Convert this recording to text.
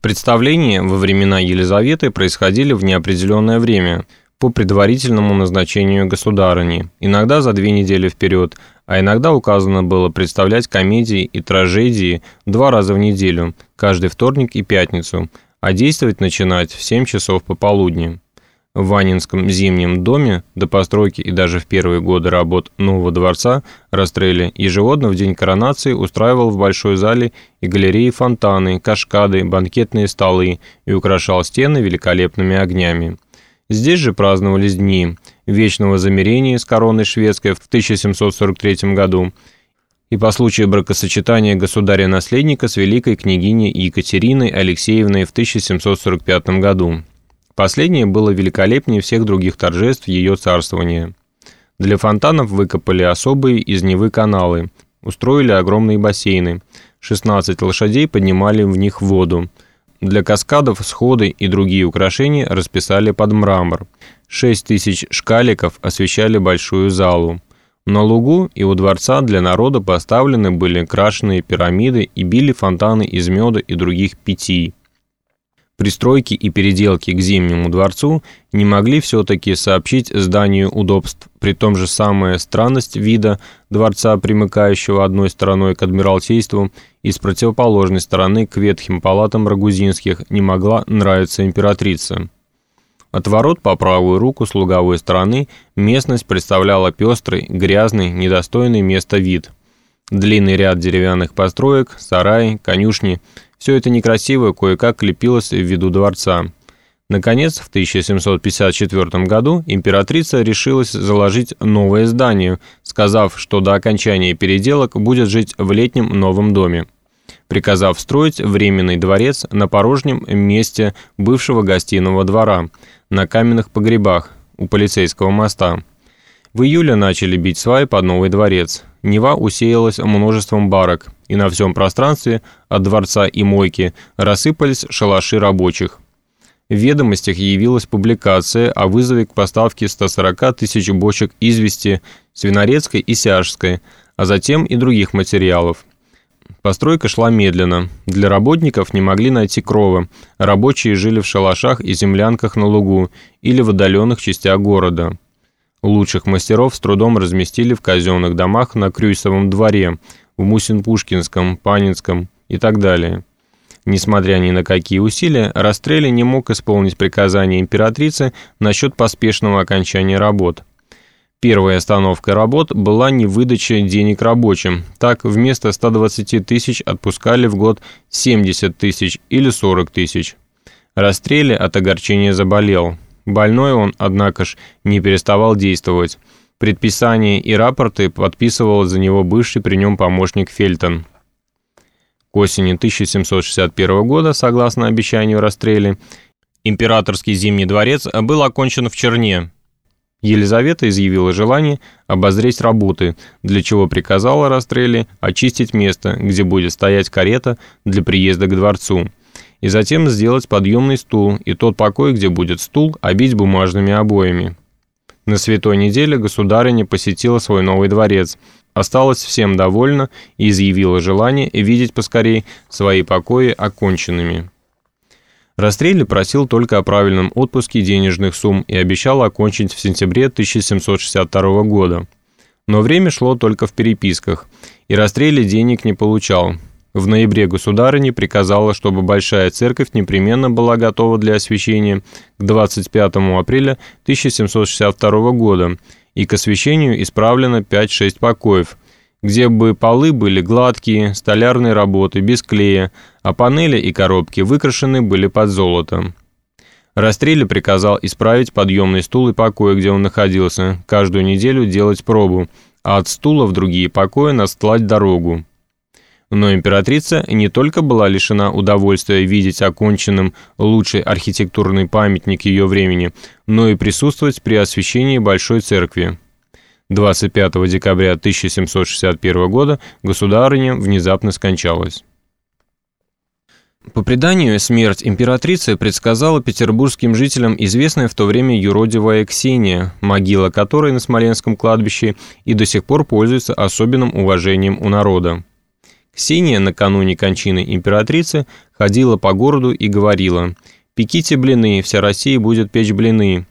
Представления во времена Елизаветы происходили в неопределенное время по предварительному назначению государыни, иногда за две недели вперед, а иногда указано было представлять комедии и трагедии два раза в неделю, каждый вторник и пятницу, а действовать начинать в 7 часов пополудни в Ванинском зимнем доме до постройки и даже в первые годы работ нового дворца Растрелли ежегодно в день коронации устраивал в большой зале и галереи фонтаны, кашкады, банкетные столы и украшал стены великолепными огнями. Здесь же праздновались дни вечного замирения с короной шведской в 1743 году и по случаю бракосочетания государя-наследника с великой княгиней Екатериной Алексеевной в 1745 году. Последнее было великолепнее всех других торжеств ее царствования. Для фонтанов выкопали особые из Невы каналы, устроили огромные бассейны, 16 лошадей поднимали в них воду. Для каскадов сходы и другие украшения расписали под мрамор. 6 тысяч шкаликов освещали большую залу. На лугу и у дворца для народа поставлены были крашеные пирамиды и били фонтаны из меда и других питий. Пристройки и переделки к Зимнему дворцу не могли все-таки сообщить зданию удобств, при том же самая странность вида дворца, примыкающего одной стороной к Адмиралтейству и с противоположной стороны к ветхим палатам Рагузинских, не могла нравиться императрице. От ворот по правую руку с луговой стороны местность представляла пестрый, грязный, недостойный места вид. Длинный ряд деревянных построек, сараи, конюшни – все это некрасиво кое-как лепилось в виду дворца. Наконец, в 1754 году императрица решилась заложить новое здание, сказав, что до окончания переделок будет жить в летнем новом доме приказав строить временный дворец на порожнем месте бывшего гостиного двора, на каменных погребах у полицейского моста. В июле начали бить сваи под новый дворец. Нева усеялась множеством барок, и на всем пространстве от дворца и мойки рассыпались шалаши рабочих. В ведомостях явилась публикация о вызове к поставке 140 тысяч бочек извести свинорецкой и сяжской, а затем и других материалов. Постройка шла медленно. Для работников не могли найти крова. Рабочие жили в шалашах и землянках на лугу или в отдаленных частях города. Лучших мастеров с трудом разместили в казенных домах на Крюйсовом дворе, в Мусин-Пушкинском, Панинском и так далее. Несмотря ни на какие усилия, Растрелли не мог исполнить приказание императрицы насчет поспешного окончания работ. Первой остановкой работ была не выдача денег рабочим. Так, вместо 120 тысяч отпускали в год 70 тысяч или 40 тысяч. Растрелли от огорчения заболел. Больной он, однако ж, не переставал действовать. Предписания и рапорты подписывал за него бывший при нем помощник Фельтон. К осени 1761 года, согласно обещанию Растрелли, императорский Зимний дворец был окончен в Черне. Елизавета изъявила желание обозреть работы, для чего приказала Растрелли очистить место, где будет стоять карета для приезда к дворцу, и затем сделать подъемный стул и тот покой, где будет стул, обить бумажными обоями. На святой неделе государыня посетила свой новый дворец, осталась всем довольна и изъявила желание видеть поскорей свои покои оконченными. Растрелли просил только о правильном отпуске денежных сумм и обещал окончить в сентябре 1762 года. Но время шло только в переписках, и Растрелли денег не получал, в ноябре государыня приказала, чтобы Большая Церковь непременно была готова для освящения к 25 апреля 1762 года и к освящению исправлено 5-6 покоев, где бы полы были гладкие, столярные работы, без клея, а панели и коробки выкрашены были под золото. Растрелли приказал исправить подъемный стул и покой, где он находился, каждую неделю делать пробу, а от стула в другие покои настлать дорогу. Но императрица не только была лишена удовольствия видеть оконченным лучший архитектурный памятник ее времени, но и присутствовать при освящении Большой Церкви. 25 декабря 1761 года государыня внезапно скончалась. По преданию, смерть императрицы предсказала петербургским жителям известная в то время юродивая Ксения, могила которой на Смоленском кладбище и до сих пор пользуется особенным уважением у народа. Ксения накануне кончины императрицы ходила по городу и говорила «Пеките блины, вся Россия будет печь блины».